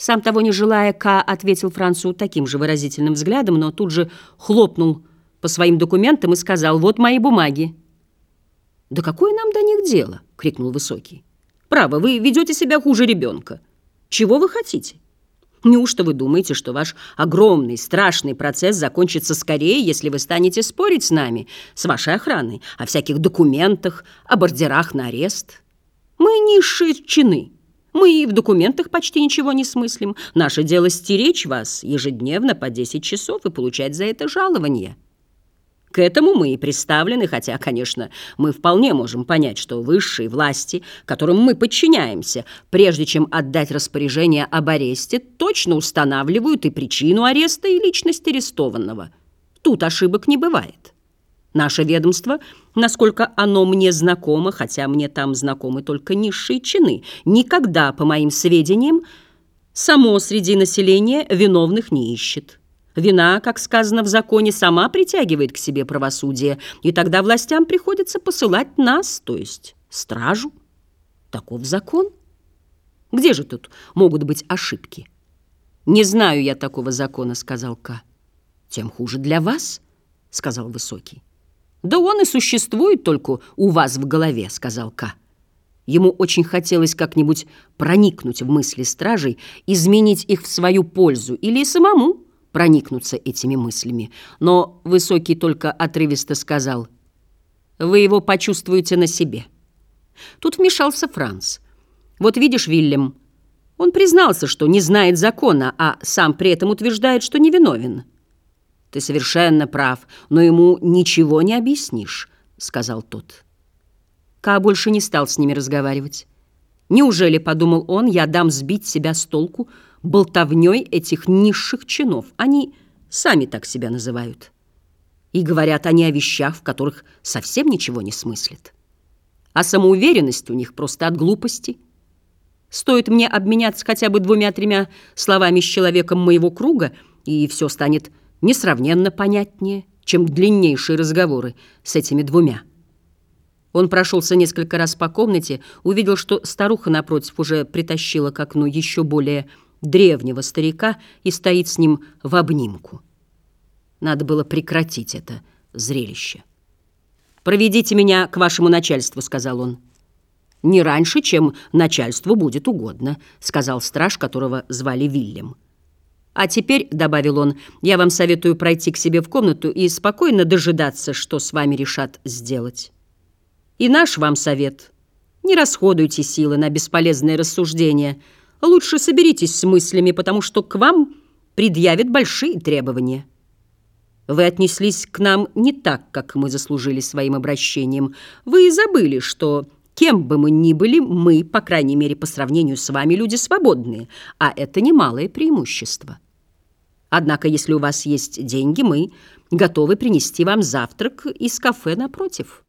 Сам того не желая, К ответил Францу таким же выразительным взглядом, но тут же хлопнул по своим документам и сказал «Вот мои бумаги». «Да какое нам до них дело?» — крикнул Высокий. «Право, вы ведете себя хуже ребенка. Чего вы хотите? Неужто вы думаете, что ваш огромный, страшный процесс закончится скорее, если вы станете спорить с нами, с вашей охраной, о всяких документах, о бордерах на арест? Мы низшие чины». Мы и в документах почти ничего не смыслим. Наше дело стеречь вас ежедневно по 10 часов и получать за это жалование. К этому мы и представлены, хотя, конечно, мы вполне можем понять, что высшие власти, которым мы подчиняемся, прежде чем отдать распоряжение об аресте, точно устанавливают и причину ареста, и личность арестованного. Тут ошибок не бывает. Наше ведомство, насколько оно мне знакомо, хотя мне там знакомы только низшие чины, никогда, по моим сведениям, само среди населения виновных не ищет. Вина, как сказано в законе, сама притягивает к себе правосудие, и тогда властям приходится посылать нас, то есть стражу. Таков закон. Где же тут могут быть ошибки? «Не знаю я такого закона», — сказал К. «Тем хуже для вас», — сказал Высокий. «Да он и существует только у вас в голове», — сказал К. Ему очень хотелось как-нибудь проникнуть в мысли стражей, изменить их в свою пользу или самому проникнуться этими мыслями. Но Высокий только отрывисто сказал, «Вы его почувствуете на себе». Тут вмешался Франц. «Вот видишь, Вильям, он признался, что не знает закона, а сам при этом утверждает, что невиновен». «Ты совершенно прав, но ему ничего не объяснишь», — сказал тот. Ка больше не стал с ними разговаривать. «Неужели, — подумал он, — я дам сбить себя с толку болтовней этих низших чинов? Они сами так себя называют. И говорят они о вещах, в которых совсем ничего не смыслят. А самоуверенность у них просто от глупости. Стоит мне обменяться хотя бы двумя-тремя словами с человеком моего круга, и все станет несравненно понятнее, чем длиннейшие разговоры с этими двумя. Он прошелся несколько раз по комнате, увидел, что старуха напротив уже притащила к окну еще более древнего старика и стоит с ним в обнимку. Надо было прекратить это зрелище. «Проведите меня к вашему начальству», — сказал он. «Не раньше, чем начальству будет угодно», — сказал страж, которого звали Вильям. А теперь, — добавил он, — я вам советую пройти к себе в комнату и спокойно дожидаться, что с вами решат сделать. И наш вам совет. Не расходуйте силы на бесполезные рассуждения. Лучше соберитесь с мыслями, потому что к вам предъявят большие требования. Вы отнеслись к нам не так, как мы заслужили своим обращением. Вы забыли, что... Кем бы мы ни были, мы, по крайней мере, по сравнению с вами, люди свободные, а это немалое преимущество. Однако, если у вас есть деньги, мы готовы принести вам завтрак из кафе напротив».